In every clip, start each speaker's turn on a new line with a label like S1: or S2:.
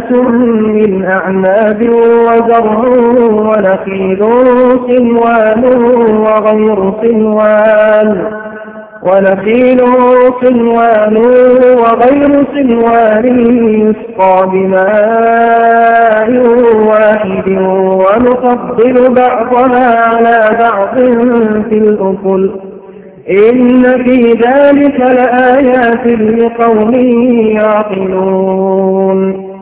S1: من أعناب وزرع ونخيل صنوان وغير صنوان ونخيل صنوان وغير صنوان يسقى بماء واحد ونفضل بعضها على بعض في الأكل إن في ذلك لآيات لقوم يعقلون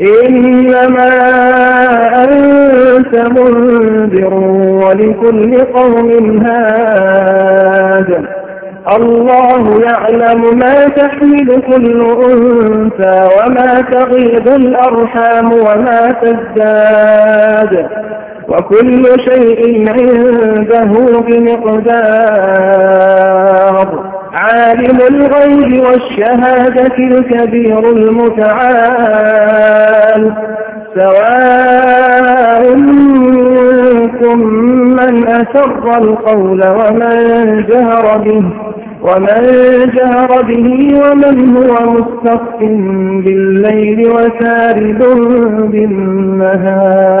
S1: إنما أنت منذر ولكل قوم هاد. الله يعلم ما تحمل كل أنثى وما تغيض الأرحام وما تزداد. وكل شيء عنده بمقدار. عالم الغيب والشهادة الكبير المتعال. سواء منكم من أسر القول ومن جهر به ومن جهر به ومن هو مستخف بالليل وسارد بالنهار.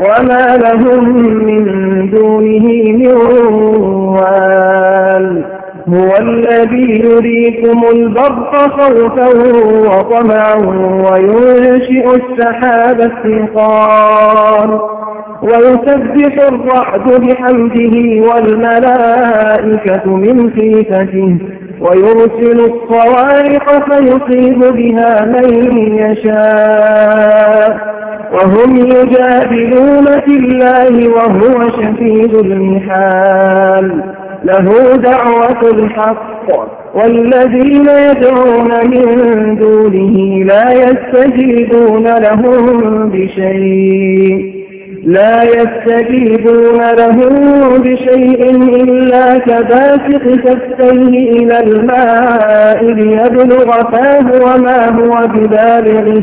S1: وما لهم من دونه من وال هو الذي يريكم البرق خوفا وطمعا وينشئ السحاب الثقال ويسبح الرعد بحمده والملائكة من خيفته ويرسل الصواعق فيصيب بها من يشاء وهم يجادلون في الله وهو شديد المحال. له دعوة الحق. والذين يدعون من دونه لا يستجيبون لهم بشيء. لا يستجيبون له بشيء إلا كباسق كفيه إلى الماء ليبلغ فاه وما هو ببالغه.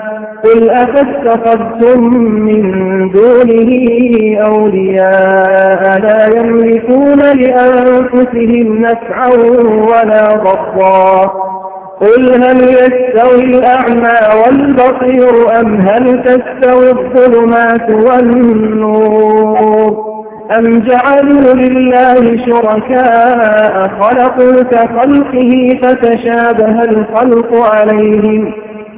S1: قل أفاتخذتم من دونه أولياء لا يملكون لأنفسهم نفعا ولا ضرا. قل هل يستوي الأعمى والبصير أم هل تستوي الظلمات والنور؟ أم جعلوا لله شركاء خلقوا كخلقه فتشابه الخلق عليهم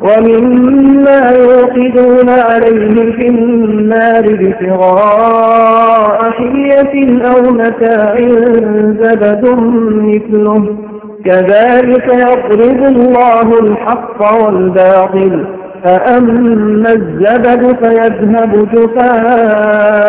S1: ومما يوقدون عليه في النار ابتغاء حية أو متاع زبد مثله. كذلك يضرب الله الحق والباطل فأما الزبد فيذهب جفاء.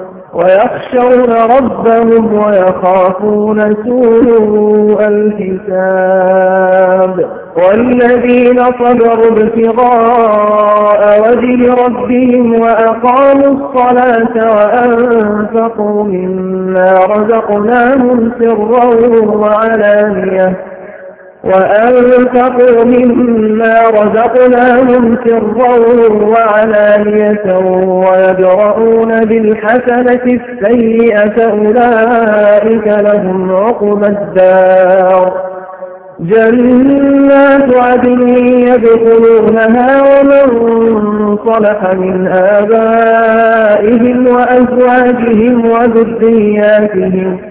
S1: ويخشون ربهم ويخافون سوء الحساب. والذين صبروا ابتغاء وجه ربهم وأقاموا الصلاة وأنفقوا مما رزقناهم سرا وعلانية. وأنفقوا مما رزقناهم سرا وعلانية ويدرؤون بالحسنة السيئة أولئك لهم عقب الدار. جنات عدن يدخلونها ومن صلح من آبائهم وأزواجهم وذرياتهم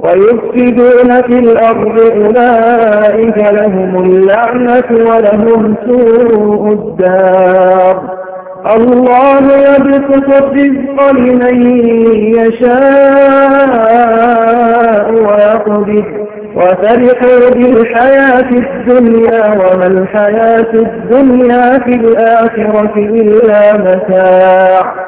S1: ويفسدون في الأرض أولئك لهم اللعنة ولهم سوء الدار. الله يبسط الرزق لمن يشاء ويقدر. وفرحوا بالحياة الدنيا وما الحياة الدنيا في الآخرة إلا متاع.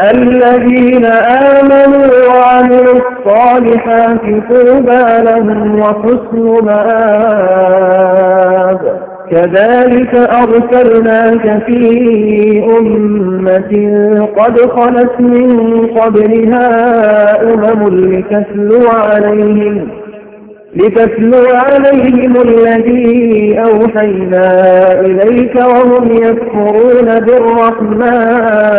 S1: الذين آمنوا وعملوا الصالحات طوبى لهم وحسن مآب. كذلك أرسلناك في أمة قد خلت من قبلها أمم لتتلو عليهم لتتلو عليهم الذي أوحينا إليك وهم يكفرون بالرحمن.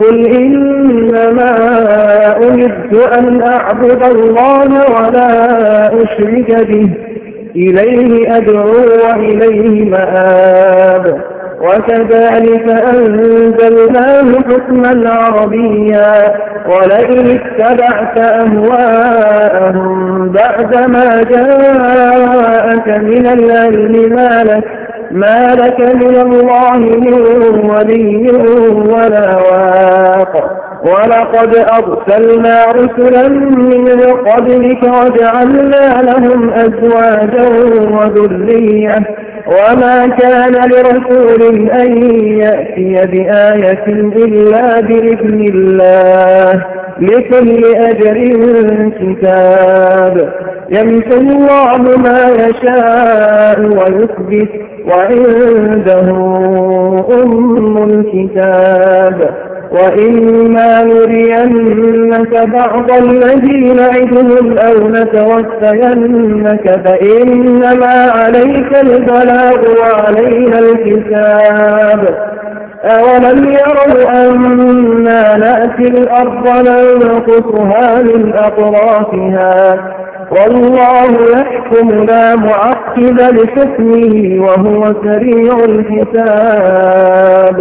S1: قل إنما أمرت أن أعبد الله ولا أشرك به إليه أدعو وإليه مآب وكذلك أنزلناه حكما عربيا ولئن اتبعت أهواءهم بعدما جاءك من العلم ما لك ما لك من الله من ولي ولا واق. ولقد أرسلنا رسلا من قبلك وجعلنا لهم أزواجا وذرية. وما كان لرسول أن يأتي بآية إلا بإذن الله. لكل أجر كتاب. يمحو الله ما يشاء ويثبت. وعنده أم الكتاب وإما نرينك بعض الذي نعدهم أو نتوفينك فإنما عليك البلاغ وعلينا الكتاب أولم يروا أنا نأتي الأرض ننقصها من أطرافها والله يحكم لا معقب لحكمه وهو سريع الحساب.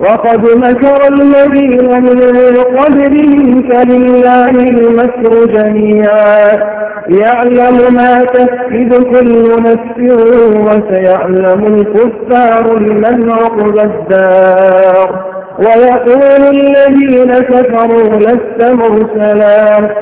S1: وقد مكر الذين من قبلهم فلله المكر جميعا. يعلم ما تفسد كل نفس وسيعلم الكفار لمن عقب الدار. ويقول الذين كفروا لست مرسلا.